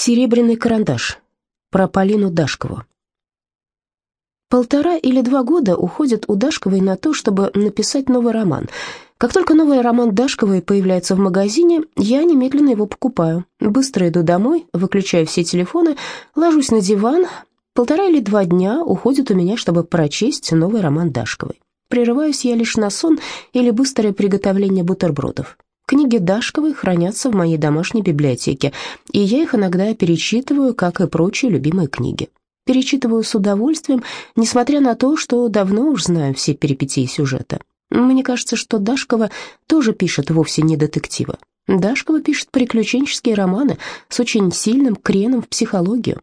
Серебряный карандаш. Про Полину Дашкову. Полтора или два года уходят у Дашковой на то, чтобы написать новый роман. Как только новый роман Дашковой появляется в магазине, я немедленно его покупаю. Быстро иду домой, выключаю все телефоны, ложусь на диван. Полтора или два дня уходят у меня, чтобы прочесть новый роман Дашковой. Прерываюсь я лишь на сон или быстрое приготовление бутербродов. Книги Дашковой хранятся в моей домашней библиотеке, и я их иногда перечитываю, как и прочие любимые книги. Перечитываю с удовольствием, несмотря на то, что давно уж знаю все перипетии сюжета. Мне кажется, что Дашкова тоже пишет вовсе не детективы. Дашкова пишет приключенческие романы с очень сильным креном в психологию.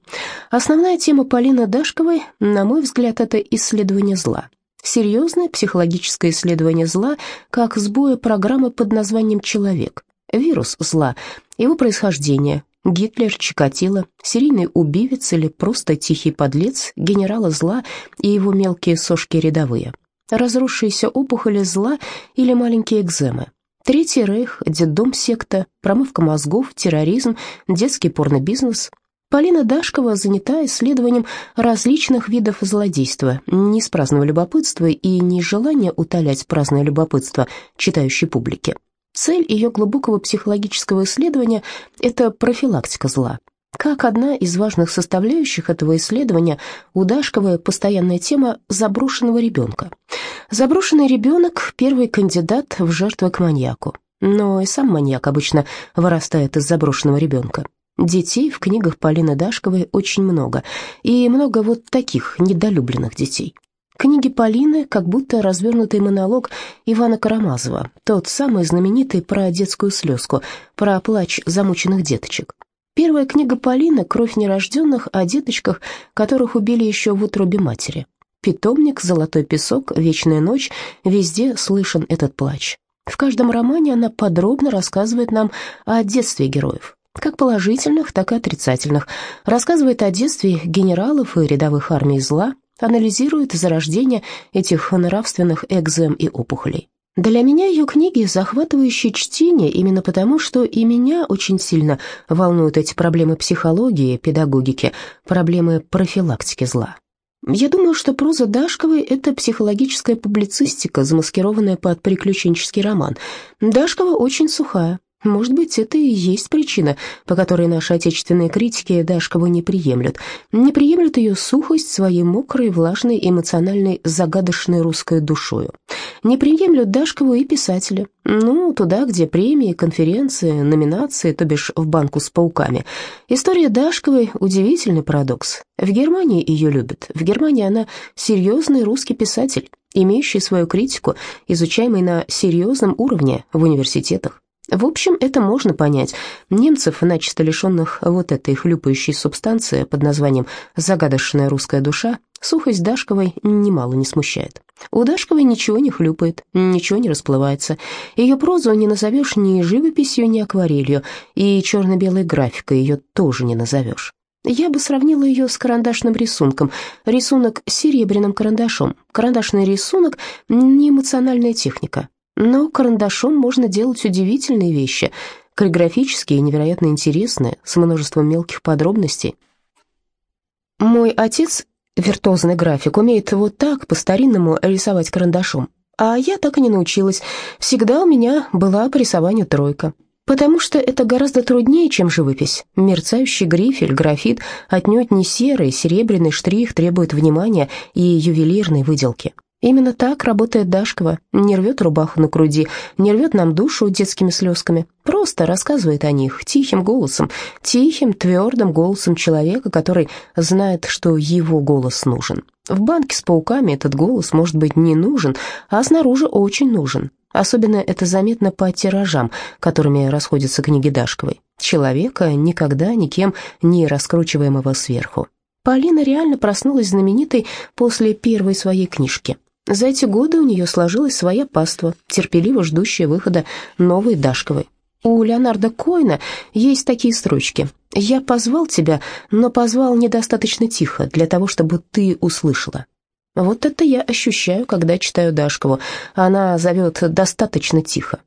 Основная тема Полины Дашковой, на мой взгляд, это исследование зла. Серьезное психологическое исследование зла, как сбоя программы под названием «Человек». Вирус зла, его происхождение, Гитлер, Чикатило, серийный убивец или просто тихий подлец, генерала зла и его мелкие сошки рядовые, разросшиеся опухоли зла или маленькие экземы, Третий рейх, детдом секта, промывка мозгов, терроризм, детский порнобизнес, Полина Дашкова занята исследованием различных видов злодейства, не из праздного любопытства и не желания утолять праздное любопытство читающей публики. Цель ее глубокого психологического исследования – это профилактика зла. Как одна из важных составляющих этого исследования у Дашковой постоянная тема заброшенного ребенка. Заброшенный ребенок – первый кандидат в жертвы к маньяку. Но и сам маньяк обычно вырастает из заброшенного ребенка. Детей в книгах Полины Дашковой очень много, и много вот таких недолюбленных детей. Книги Полины как будто развернутый монолог Ивана Карамазова, тот самый знаменитый про детскую слезку, про плач замученных деточек. Первая книга Полины «Кровь нерожденных» о деточках, которых убили еще в утробе матери. Питомник, золотой песок, вечная ночь, везде слышен этот плач. В каждом романе она подробно рассказывает нам о детстве героев, как положительных, так и отрицательных, рассказывает о детстве генералов и рядовых армий зла, анализирует зарождение этих нравственных экзем и опухолей. Для меня ее книги захватывающее чтение именно потому, что и меня очень сильно волнуют эти проблемы психологии, педагогики, проблемы профилактики зла. Я думаю, что проза Дашковой – это психологическая публицистика, замаскированная под приключенческий роман. Дашкова очень сухая, может быть, это и есть причина, по которой наши отечественные критики Дашкову не приемлют. Не приемлют ее сухость своей мокрой, влажной, эмоциональной, загадочной русской душою. Не приемлют Дашкову и писатели. Ну, туда, где премии, конференции, номинации, то бишь в банку с пауками. История Дашковой – удивительный парадокс. В Германии ее любят. В Германии она серьезный русский писатель, имеющий свою критику, изучаемый на серьезном уровне в университетах. В общем, это можно понять. Немцев, начисто лишенных вот этой хлюпающей субстанции под названием «загадочная русская душа», сухость Дашковой немало не смущает. У Дашковой ничего не хлюпает, ничего не расплывается. Ее прозу не назовешь ни живописью, ни акварелью, и черно-белой графикой ее тоже не назовешь. Я бы сравнила ее с карандашным рисунком. Рисунок с серебряным карандашом. Карандашный рисунок – не эмоциональная техника. Но карандашом можно делать удивительные вещи, каллиграфические и невероятно интересные, с множеством мелких подробностей. Мой отец, виртуозный график, умеет вот так, по-старинному, рисовать карандашом. А я так и не научилась. Всегда у меня была по рисованию тройка. Потому что это гораздо труднее, чем живопись. Мерцающий грифель, графит, отнюдь не серый, серебряный штрих требует внимания и ювелирной выделки. Именно так работает Дашкова, не рвет рубаху на груди, не рвет нам душу детскими слезками, просто рассказывает о них тихим голосом, тихим, твердым голосом человека, который знает, что его голос нужен. В банке с пауками этот голос может быть не нужен, а снаружи очень нужен. Особенно это заметно по тиражам, которыми расходятся книги Дашковой. Человека, никогда никем не раскручиваемого сверху. Полина реально проснулась знаменитой после первой своей книжки. За эти годы у нее сложилась своя паства, терпеливо ждущая выхода новой Дашковой. У Леонарда Койна есть такие строчки. «Я позвал тебя, но позвал недостаточно тихо, для того, чтобы ты услышала». Вот это я ощущаю, когда читаю Дашкову. Она зовет достаточно тихо.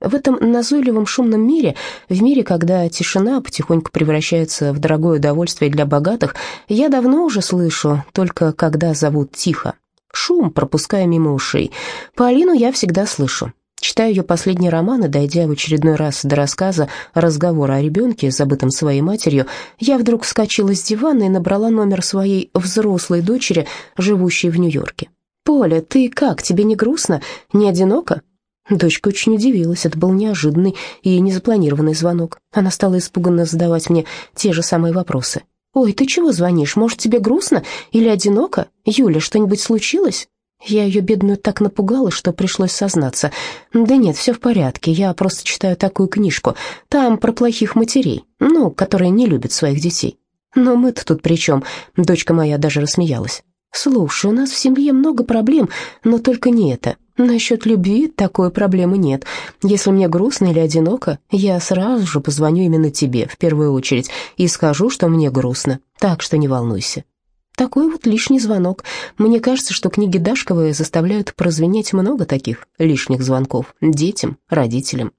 В этом назойливом шумном мире, в мире, когда тишина потихоньку превращается в дорогое удовольствие для богатых, я давно уже слышу, только когда зовут тихо. Шум, пропуская мимо ушей. Полину я всегда слышу. Читая ее последний роман и дойдя в очередной раз до рассказа разговора о ребенке, забытом своей матерью, я вдруг вскочила с дивана и набрала номер своей взрослой дочери, живущей в Нью-Йорке. «Поля, ты как, тебе не грустно? Не одиноко?» Дочка очень удивилась, это был неожиданный и незапланированный звонок. Она стала испуганно задавать мне те же самые вопросы. «Ой, ты чего звонишь? Может, тебе грустно или одиноко? Юля, что-нибудь случилось?» Я ее бедную так напугала, что пришлось сознаться. «Да нет, все в порядке, я просто читаю такую книжку. Там про плохих матерей, ну, которые не любят своих детей». «Но мы-то тут при чем?» Дочка моя даже рассмеялась. «Слушай, у нас в семье много проблем, но только не это. Насчет любви такой проблемы нет. Если мне грустно или одиноко, я сразу же позвоню именно тебе, в первую очередь, и скажу, что мне грустно, так что не волнуйся». Такой вот лишний звонок. Мне кажется, что книги Дашковой заставляют прозвенеть много таких лишних звонков детям, родителям.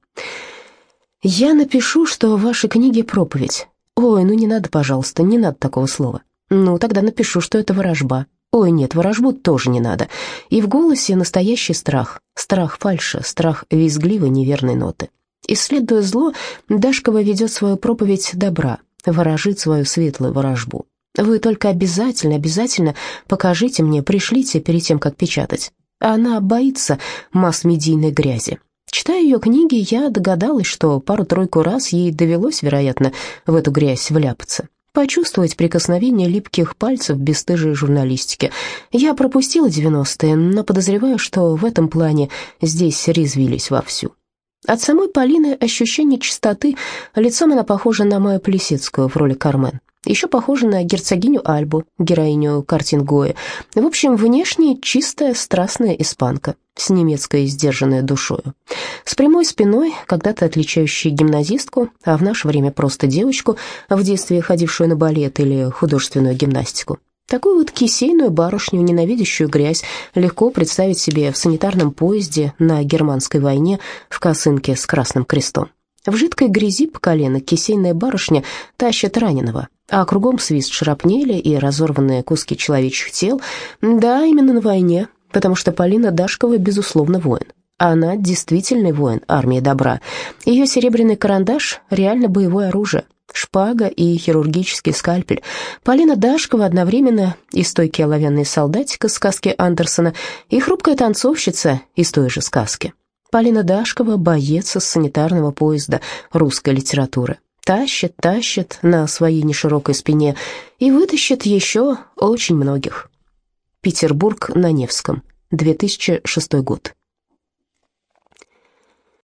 «Я напишу, что в вашей книге проповедь. Ой, ну не надо, пожалуйста, не надо такого слова. Ну, тогда напишу, что это ворожба. Ой, нет, ворожбу тоже не надо. И в голосе настоящий страх. Страх фальши, страх визгливой неверной ноты. Исследуя зло, Дашкова ведет свою проповедь добра, ворожит свою светлую ворожбу. Вы только обязательно, обязательно покажите мне, пришлите перед тем, как печатать. Она боится масс-медийной грязи. Читая ее книги, я догадалась, что пару-тройку раз ей довелось, вероятно, в эту грязь вляпаться почувствовать прикосновение липких пальцев бесстыжей журналистики. Я пропустила 90-е, но подозреваю, что в этом плане здесь резвились вовсю. От самой Полины ощущение чистоты, лицом она похожа на Майю Плесецкую в роли Кармен. Еще похожа на герцогиню Альбу, героиню картин Гоя. В общем, внешне чистая, страстная испанка с немецкой сдержанной душою. С прямой спиной, когда-то отличающей гимназистку, а в наше время просто девочку, в детстве ходившую на балет или художественную гимнастику. Такую вот кисейную барышню, ненавидящую грязь, легко представить себе в санитарном поезде на германской войне в косынке с красным крестом. В жидкой грязи по колено кисейная барышня тащит раненого, а кругом свист шрапнели и разорванные куски человечьих тел. Да, именно на войне, потому что Полина Дашкова, безусловно, воин. Она действительный воин армии добра. Ее серебряный карандаш — реально боевое оружие. Шпага и хирургический скальпель. Полина Дашкова одновременно и стойкий оловянный солдатик из сказки Андерсона, и хрупкая танцовщица из той же сказки. Полина Дашкова — боец из санитарного поезда русской литературы тащит, тащит на своей неширокой спине и вытащит еще очень многих. Петербург на Невском, 2006 год.